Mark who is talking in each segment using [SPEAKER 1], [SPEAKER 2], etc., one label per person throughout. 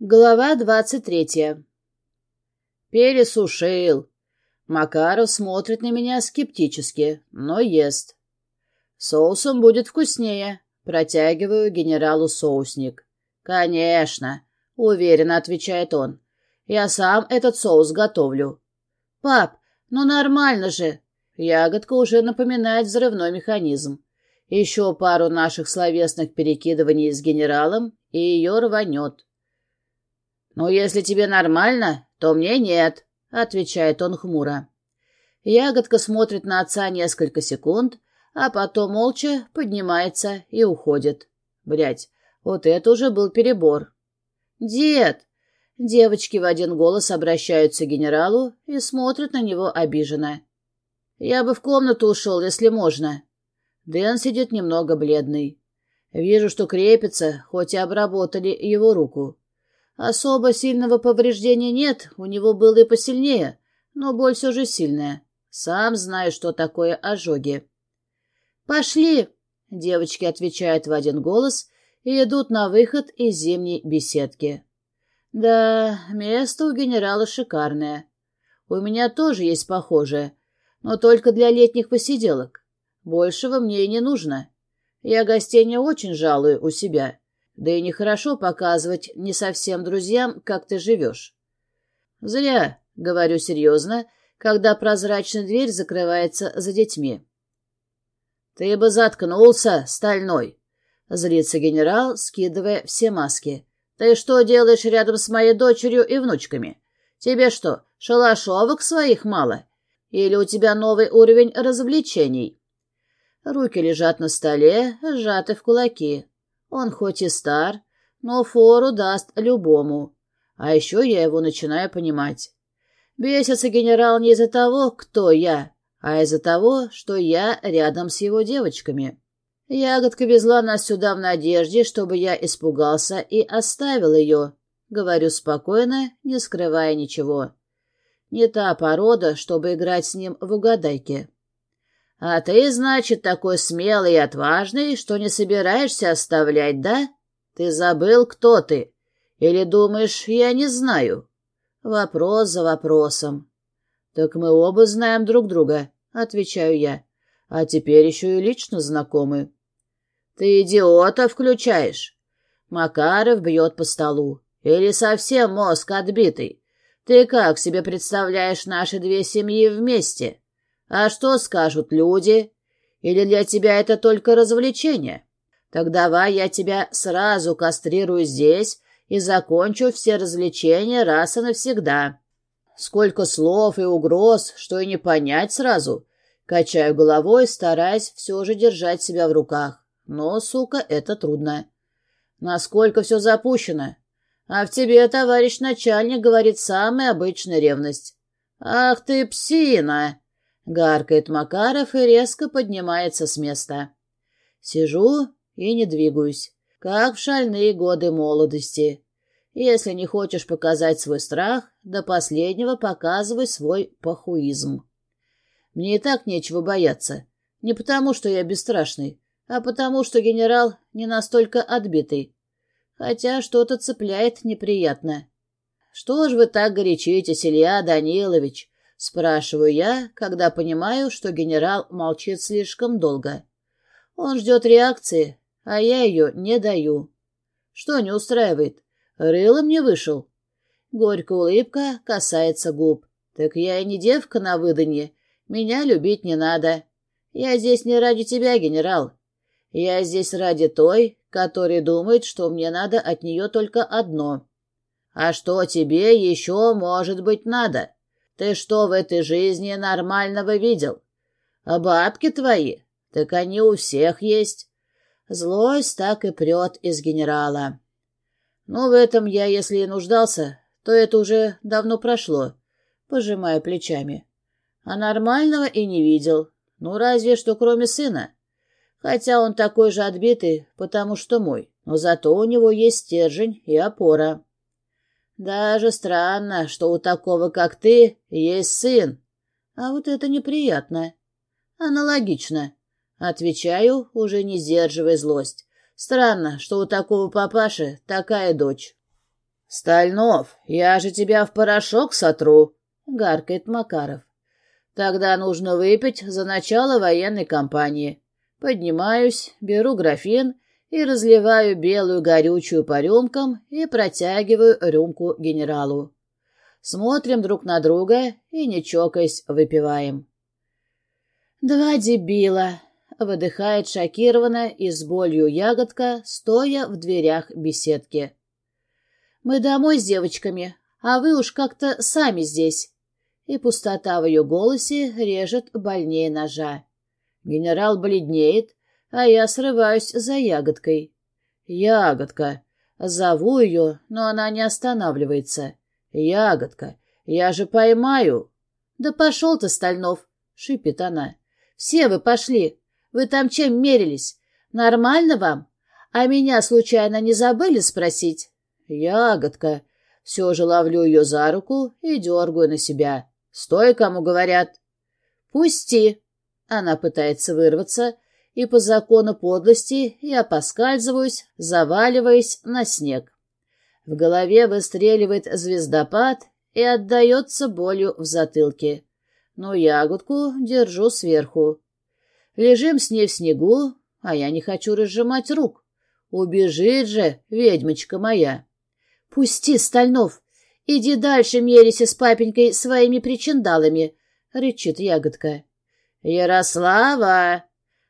[SPEAKER 1] Глава двадцать третья. Пересушил. Макаров смотрит на меня скептически, но ест. Соусом будет вкуснее. Протягиваю генералу соусник. Конечно, уверенно отвечает он. Я сам этот соус готовлю. Пап, ну нормально же. Ягодка уже напоминает взрывной механизм. Еще пару наших словесных перекидываний с генералом, и ее рванет. «Ну, если тебе нормально, то мне нет», — отвечает он хмуро. Ягодка смотрит на отца несколько секунд, а потом молча поднимается и уходит. Блять, вот это уже был перебор. «Дед!» Девочки в один голос обращаются к генералу и смотрят на него обиженно. «Я бы в комнату ушел, если можно». Дэн сидит немного бледный. Вижу, что крепится, хоть и обработали его руку. Особо сильного повреждения нет, у него было и посильнее, но боль все же сильная. Сам знаю, что такое ожоги. «Пошли!» — девочки отвечают в один голос и идут на выход из зимней беседки. «Да, место у генерала шикарное. У меня тоже есть похожее, но только для летних посиделок. Большего мне и не нужно. Я гостей не очень жалую у себя». Да и нехорошо показывать не совсем друзьям, как ты живешь. Зря, говорю серьезно, когда прозрачная дверь закрывается за детьми. Ты бы заткнулся, стальной, злится генерал, скидывая все маски. Ты что делаешь рядом с моей дочерью и внучками? Тебе что, шалашовок своих мало? Или у тебя новый уровень развлечений? Руки лежат на столе, сжаты в кулаки. Он хоть и стар, но фору даст любому. А еще я его начинаю понимать. Бесится генерал не из-за того, кто я, а из-за того, что я рядом с его девочками. Ягодка везла нас сюда в надежде, чтобы я испугался и оставил ее. Говорю спокойно, не скрывая ничего. Не та порода, чтобы играть с ним в угадайки. «А ты, значит, такой смелый и отважный, что не собираешься оставлять, да? Ты забыл, кто ты? Или думаешь, я не знаю?» Вопрос за вопросом. «Так мы оба знаем друг друга», — отвечаю я. «А теперь еще и лично знакомы». «Ты идиота включаешь?» Макаров бьет по столу. «Или совсем мозг отбитый? Ты как себе представляешь наши две семьи вместе?» А что скажут люди? Или для тебя это только развлечение? Так давай я тебя сразу кастрирую здесь и закончу все развлечения раз и навсегда. Сколько слов и угроз, что и не понять сразу. Качаю головой, стараясь все же держать себя в руках. Но, сука, это трудно. Насколько все запущено. А в тебе, товарищ начальник, говорит самая обычная ревность. Ах ты, псина! Гаркает Макаров и резко поднимается с места. Сижу и не двигаюсь, как в шальные годы молодости. Если не хочешь показать свой страх, до последнего показывай свой похуизм. Мне и так нечего бояться. Не потому, что я бесстрашный, а потому, что генерал не настолько отбитый. Хотя что-то цепляет неприятно. Что ж вы так горячитесь, Илья Данилович? Спрашиваю я, когда понимаю, что генерал молчит слишком долго. Он ждет реакции, а я ее не даю. Что не устраивает? Рылом не вышел. Горькая улыбка касается губ. Так я и не девка на выданье. Меня любить не надо. Я здесь не ради тебя, генерал. Я здесь ради той, которая думает, что мне надо от нее только одно. А что тебе еще, может быть, надо? Ты что в этой жизни нормального видел? А бабки твои? Так они у всех есть. Злость так и прет из генерала. Ну, в этом я, если и нуждался, то это уже давно прошло, пожимая плечами. А нормального и не видел. Ну, разве что кроме сына. Хотя он такой же отбитый, потому что мой. Но зато у него есть стержень и опора. Даже странно, что у такого, как ты, есть сын. А вот это неприятно. Аналогично. Отвечаю, уже не сдерживая злость. Странно, что у такого папаши такая дочь. «Стальнов, я же тебя в порошок сотру!» — гаркает Макаров. «Тогда нужно выпить за начало военной кампании. Поднимаюсь, беру графин и разливаю белую горючую по рюмкам и протягиваю рюмку генералу. Смотрим друг на друга и, не чокаясь, выпиваем. «Два дебила!» — выдыхает шокированно и с болью ягодка, стоя в дверях беседки. Мы домой с девочками, а вы уж как-то сами здесь. И пустота в ее голосе режет больнее ножа. Генерал бледнеет, а я срываюсь за ягодкой. Ягодка. Зову ее, но она не останавливается. Ягодка, я же поймаю. Да пошел ты, Стальнов, шипит она. Все вы пошли. Вы там чем мерились? Нормально вам? А меня случайно не забыли спросить? «Ягодка!» Все же ловлю ее за руку и дергаю на себя. «Стой, кому говорят!» «Пусти!» Она пытается вырваться, и по закону подлости я поскальзываюсь, заваливаясь на снег. В голове выстреливает звездопад и отдается болью в затылке. Но ягодку держу сверху. Лежим с ней в снегу, а я не хочу разжимать рук. Убежит же, ведьмочка моя. «Пусти, Стальнов! Иди дальше мерися с папенькой своими причиндалами!» — рычит ягодка. «Ярослава!»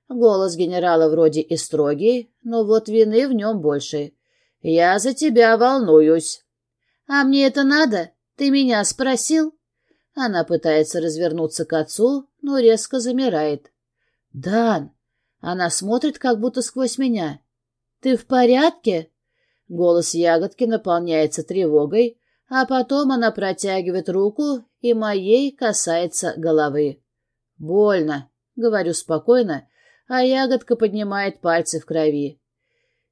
[SPEAKER 1] Голос генерала вроде и строгий, но вот вины в нем больше. «Я за тебя волнуюсь». «А мне это надо? Ты меня спросил?» Она пытается развернуться к отцу, но резко замирает. «Дан!» Она смотрит, как будто сквозь меня. «Ты в порядке?» Голос ягодки наполняется тревогой, а потом она протягивает руку и моей касается головы. «Больно», — говорю спокойно, а ягодка поднимает пальцы в крови.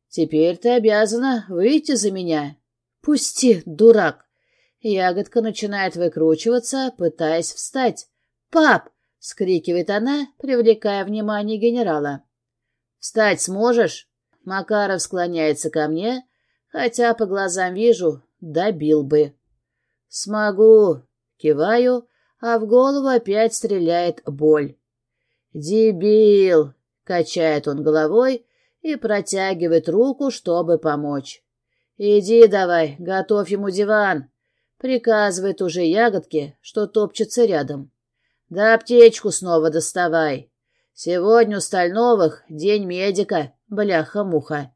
[SPEAKER 1] «Теперь ты обязана выйти за меня». «Пусти, дурак!» Ягодка начинает выкручиваться, пытаясь встать. «Пап!» — скрикивает она, привлекая внимание генерала. «Встать сможешь?» Макаров склоняется ко мне, хотя по глазам вижу, добил бы. Смогу, киваю, а в голову опять стреляет боль. Дебил, качает он головой и протягивает руку, чтобы помочь. Иди давай, готовь ему диван. Приказывает уже ягодке, что топчется рядом. Да аптечку снова доставай. Сегодня у Стальновых день медика, бляха-муха.